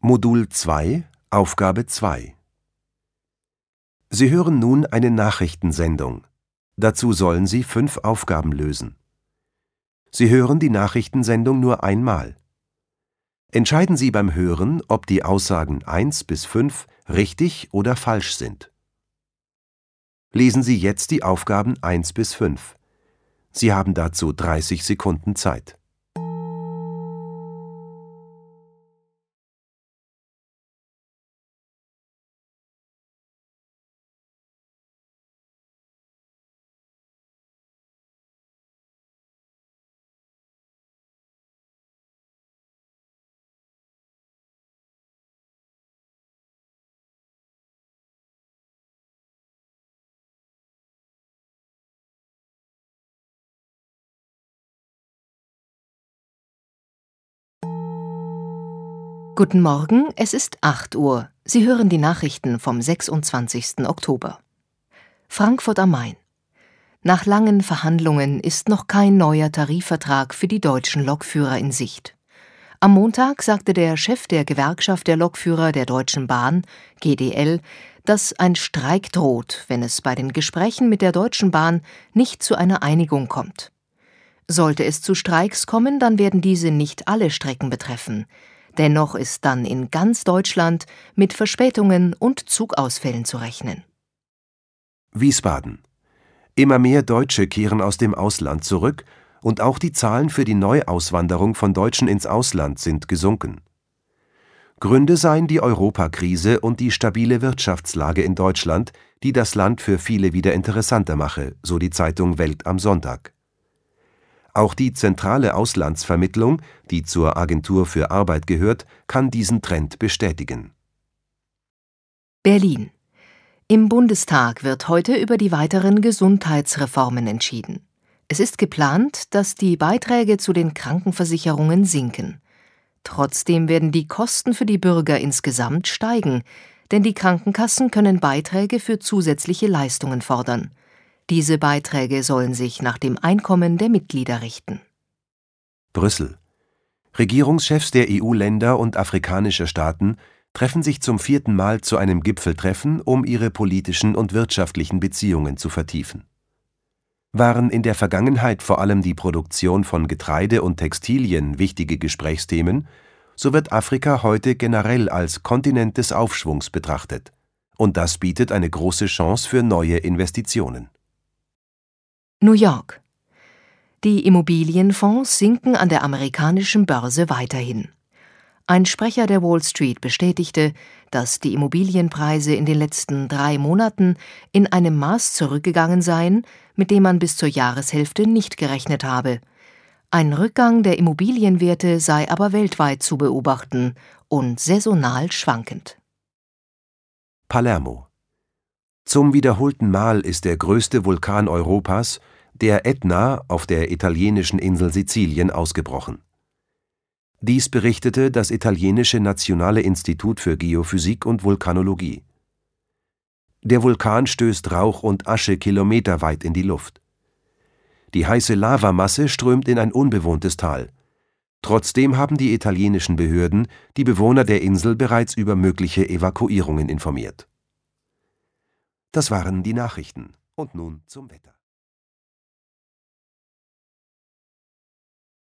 Modul 2, Aufgabe 2 Sie hören nun eine Nachrichtensendung. Dazu sollen Sie fünf Aufgaben lösen. Sie hören die Nachrichtensendung nur einmal. Entscheiden Sie beim Hören, ob die Aussagen 1 bis 5 richtig oder falsch sind. Lesen Sie jetzt die Aufgaben 1 bis 5. Sie haben dazu 30 Sekunden Zeit. Guten Morgen, es ist 8 Uhr. Sie hören die Nachrichten vom 26. Oktober. Frankfurt am Main. Nach langen Verhandlungen ist noch kein neuer Tarifvertrag für die deutschen Lokführer in Sicht. Am Montag sagte der Chef der Gewerkschaft der Lokführer der Deutschen Bahn, GDL, dass ein Streik droht, wenn es bei den Gesprächen mit der Deutschen Bahn nicht zu einer Einigung kommt. Sollte es zu Streiks kommen, dann werden diese nicht alle Strecken betreffen. Dennoch ist dann in ganz Deutschland mit Verspätungen und Zugausfällen zu rechnen. Wiesbaden. Immer mehr Deutsche kehren aus dem Ausland zurück und auch die Zahlen für die Neuauswanderung von Deutschen ins Ausland sind gesunken. Gründe seien die Europakrise und die stabile Wirtschaftslage in Deutschland, die das Land für viele wieder interessanter mache, so die Zeitung Welt am Sonntag. Auch die zentrale Auslandsvermittlung, die zur Agentur für Arbeit gehört, kann diesen Trend bestätigen. Berlin. Im Bundestag wird heute über die weiteren Gesundheitsreformen entschieden. Es ist geplant, dass die Beiträge zu den Krankenversicherungen sinken. Trotzdem werden die Kosten für die Bürger insgesamt steigen, denn die Krankenkassen können Beiträge für zusätzliche Leistungen fordern. Diese Beiträge sollen sich nach dem Einkommen der Mitglieder richten. Brüssel. Regierungschefs der EU-Länder und afrikanischer Staaten treffen sich zum vierten Mal zu einem Gipfeltreffen, um ihre politischen und wirtschaftlichen Beziehungen zu vertiefen. Waren in der Vergangenheit vor allem die Produktion von Getreide und Textilien wichtige Gesprächsthemen, so wird Afrika heute generell als Kontinent des Aufschwungs betrachtet. Und das bietet eine große Chance für neue Investitionen. New York. Die Immobilienfonds sinken an der amerikanischen Börse weiterhin. Ein Sprecher der Wall Street bestätigte, dass die Immobilienpreise in den letzten drei Monaten in einem Maß zurückgegangen seien, mit dem man bis zur Jahreshälfte nicht gerechnet habe. Ein Rückgang der Immobilienwerte sei aber weltweit zu beobachten und saisonal schwankend. Palermo zum wiederholten Mal ist der größte Vulkan Europas, der Ätna auf der italienischen Insel Sizilien, ausgebrochen. Dies berichtete das italienische Nationale Institut für Geophysik und Vulkanologie. Der Vulkan stößt Rauch und Asche kilometerweit in die Luft. Die heiße Lavamasse strömt in ein unbewohntes Tal. Trotzdem haben die italienischen Behörden die Bewohner der Insel bereits über mögliche Evakuierungen informiert das waren die Nachrichten. Und nun zum Wetter.